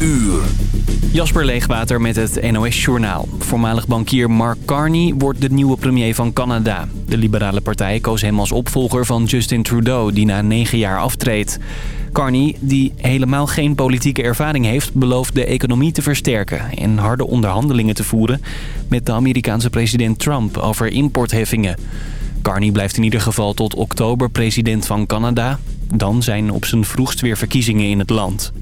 uur. Jasper Leegwater met het NOS Journaal. Voormalig bankier Mark Carney wordt de nieuwe premier van Canada. De Liberale Partij koos hem als opvolger van Justin Trudeau, die na negen jaar aftreedt. Carney, die helemaal geen politieke ervaring heeft, belooft de economie te versterken... en harde onderhandelingen te voeren met de Amerikaanse president Trump over importheffingen. Carney blijft in ieder geval tot oktober president van Canada. Dan zijn op zijn vroegst weer verkiezingen in het land.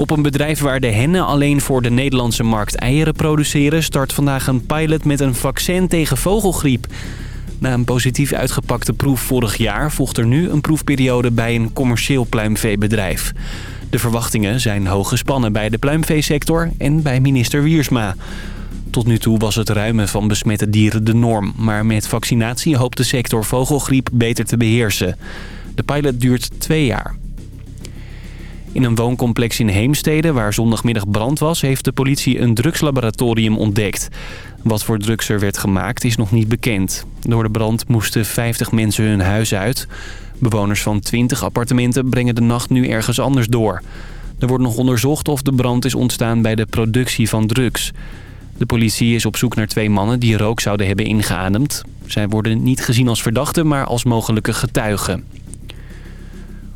Op een bedrijf waar de hennen alleen voor de Nederlandse markt eieren produceren... start vandaag een pilot met een vaccin tegen vogelgriep. Na een positief uitgepakte proef vorig jaar... volgt er nu een proefperiode bij een commercieel pluimveebedrijf. De verwachtingen zijn hoog gespannen bij de pluimveesector en bij minister Wiersma. Tot nu toe was het ruimen van besmette dieren de norm. Maar met vaccinatie hoopt de sector vogelgriep beter te beheersen. De pilot duurt twee jaar. In een wooncomplex in Heemstede, waar zondagmiddag brand was... heeft de politie een drugslaboratorium ontdekt. Wat voor drugs er werd gemaakt is nog niet bekend. Door de brand moesten 50 mensen hun huis uit. Bewoners van 20 appartementen brengen de nacht nu ergens anders door. Er wordt nog onderzocht of de brand is ontstaan bij de productie van drugs. De politie is op zoek naar twee mannen die rook zouden hebben ingeademd. Zij worden niet gezien als verdachten, maar als mogelijke getuigen.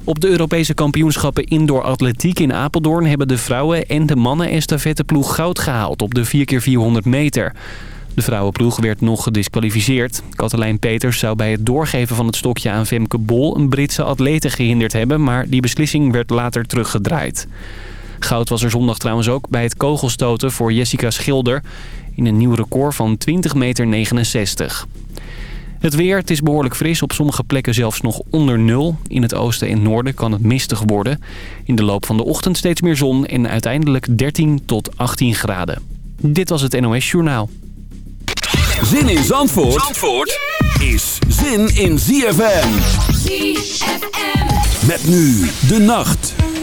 Op de Europese kampioenschappen indoor atletiek in Apeldoorn... hebben de vrouwen en de mannen estafetteploeg goud gehaald op de 4x400 meter. De vrouwenploeg werd nog gedisqualificeerd. Katelijn Peters zou bij het doorgeven van het stokje aan Femke Bol... een Britse atlete gehinderd hebben, maar die beslissing werd later teruggedraaid. Goud was er zondag trouwens ook bij het kogelstoten voor Jessica Schilder... in een nieuw record van 20,69 meter. Het weer, het is behoorlijk fris. Op sommige plekken zelfs nog onder nul. In het oosten en noorden kan het mistig worden. In de loop van de ochtend steeds meer zon en uiteindelijk 13 tot 18 graden. Dit was het NOS Journaal. Zin in Zandvoort, Zandvoort is zin in ZFM. ZFM. Met nu de nacht.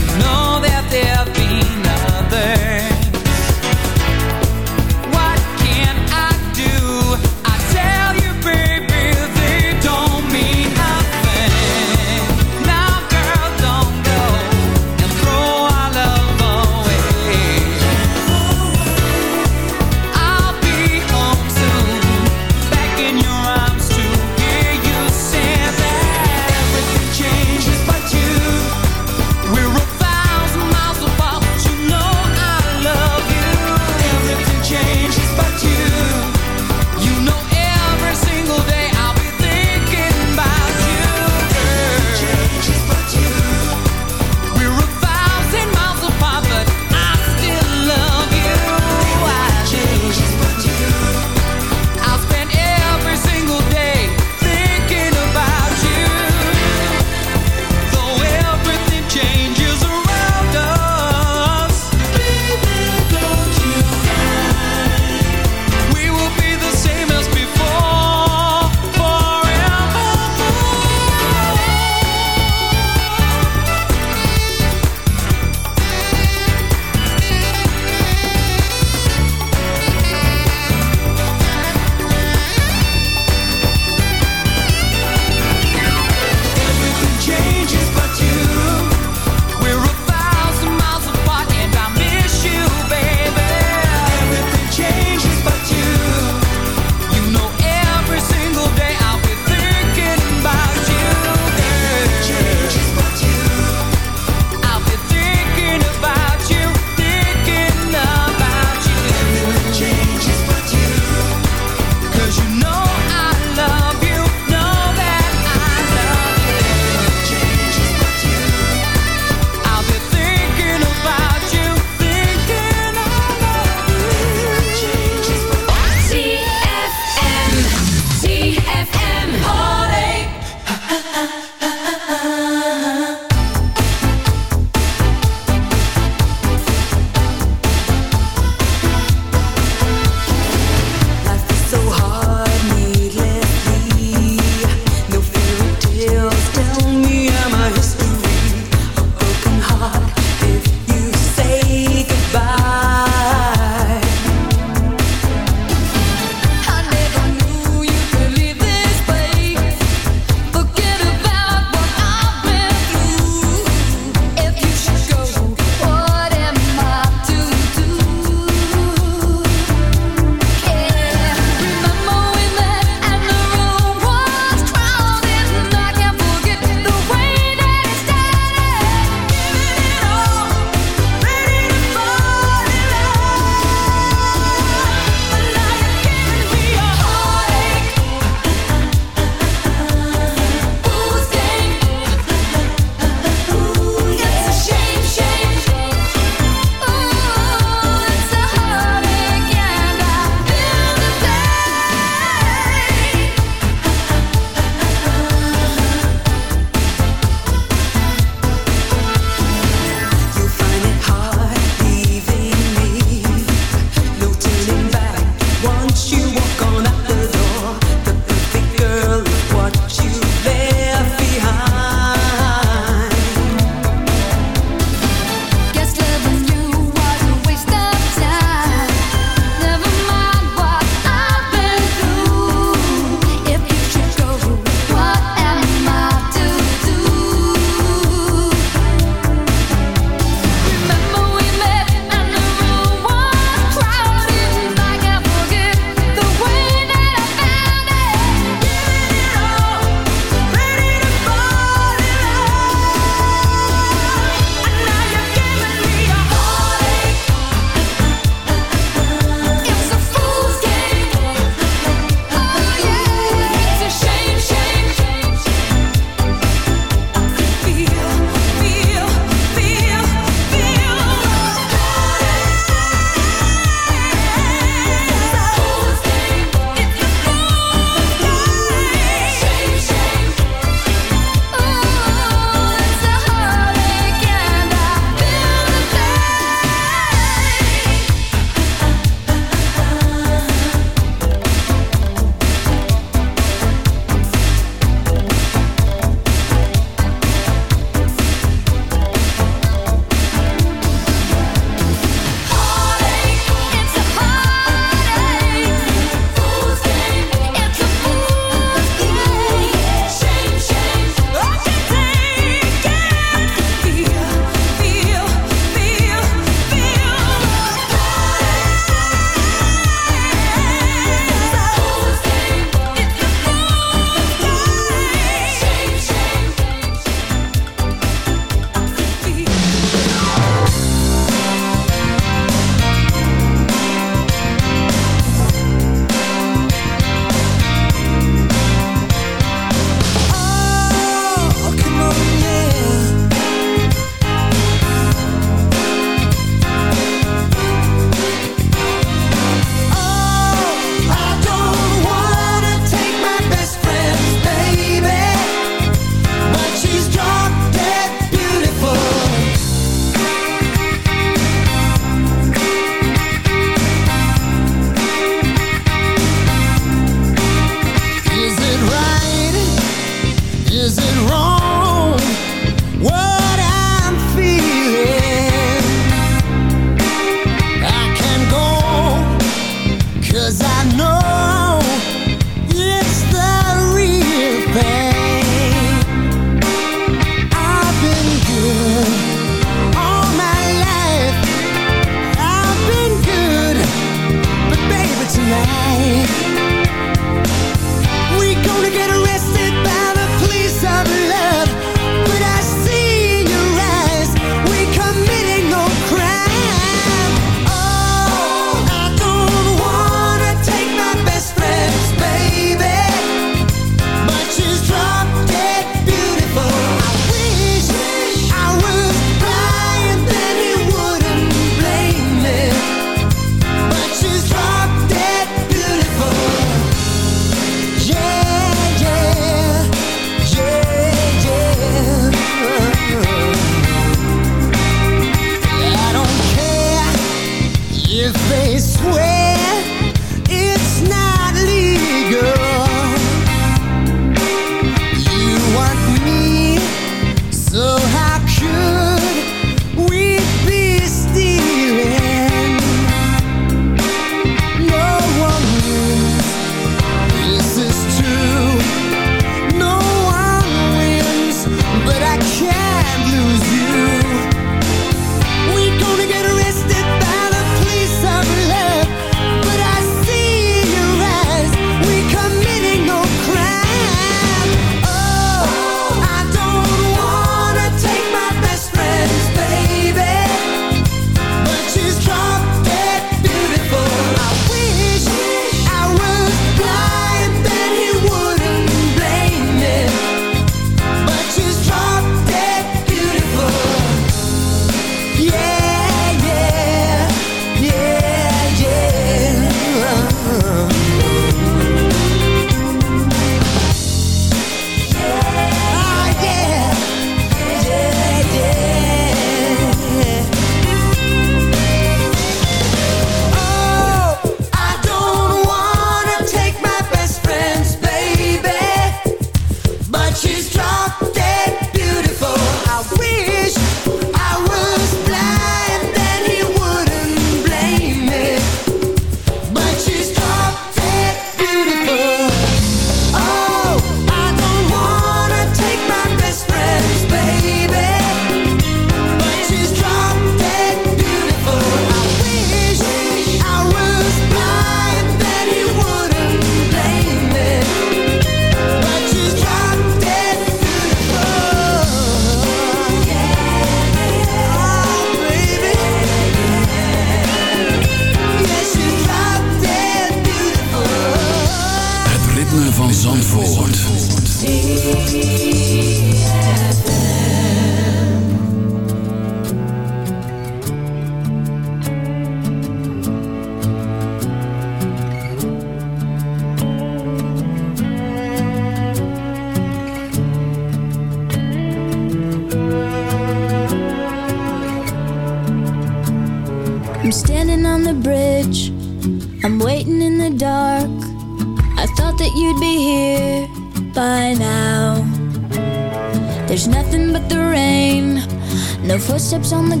on the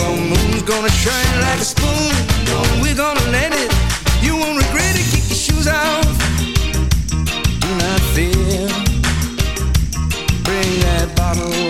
Your moon's gonna shine like a spoon. No, we're gonna let it. You won't regret it. Kick your shoes out. Do not fear. Bring that bottle.